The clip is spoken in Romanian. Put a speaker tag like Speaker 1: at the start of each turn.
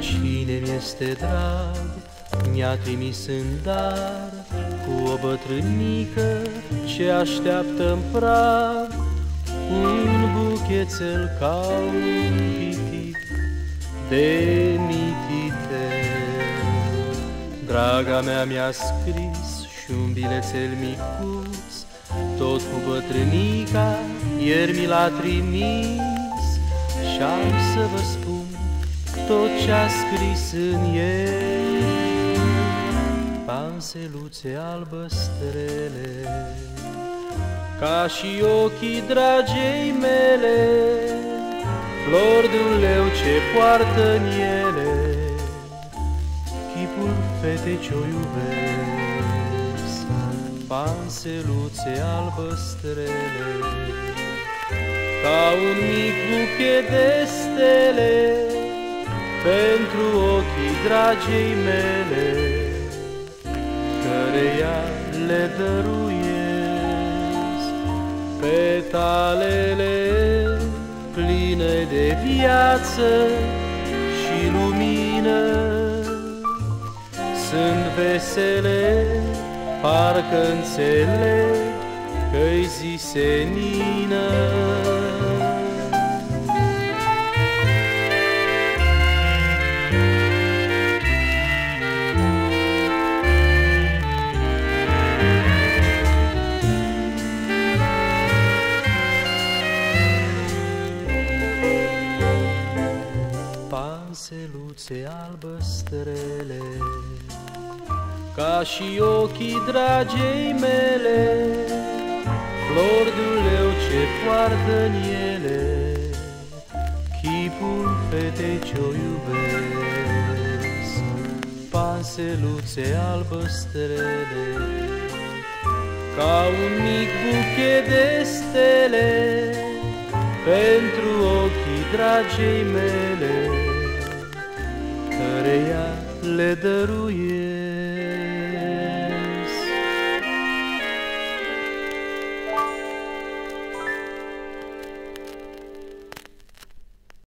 Speaker 1: Cine mi este drag, mi-a trimis în dar. Cu o bătrânică ce așteaptă în prag Un buchețel ca un pitic de mitite. Draga mea mi-a scris și un bilețel micuț Tot cu bătrânica ieri mi l-a trimis. Și am să vă spun tot ce-a scris în el. Panseluțe albăstrele Ca și ochii dragei mele. Flori de un leu ce poartă în ele Chipul fetei ce-o iubesc Panseluțe albăstrele Ca un mic buchet de stele pentru ochii dragei mele, căreia le dăruiesc petalele pline de viață și lumină. Sunt vesele, parcă înțeleg că-i zise nină. panseluțe albăstrele Ca și ochii dragei mele Flori de leu ce poartă în ele Chipul fetei ce-o iubesc. Panseluțe albăstrele Ca un mic buchet de stele Pentru ochii dragei mele căreia le dăruie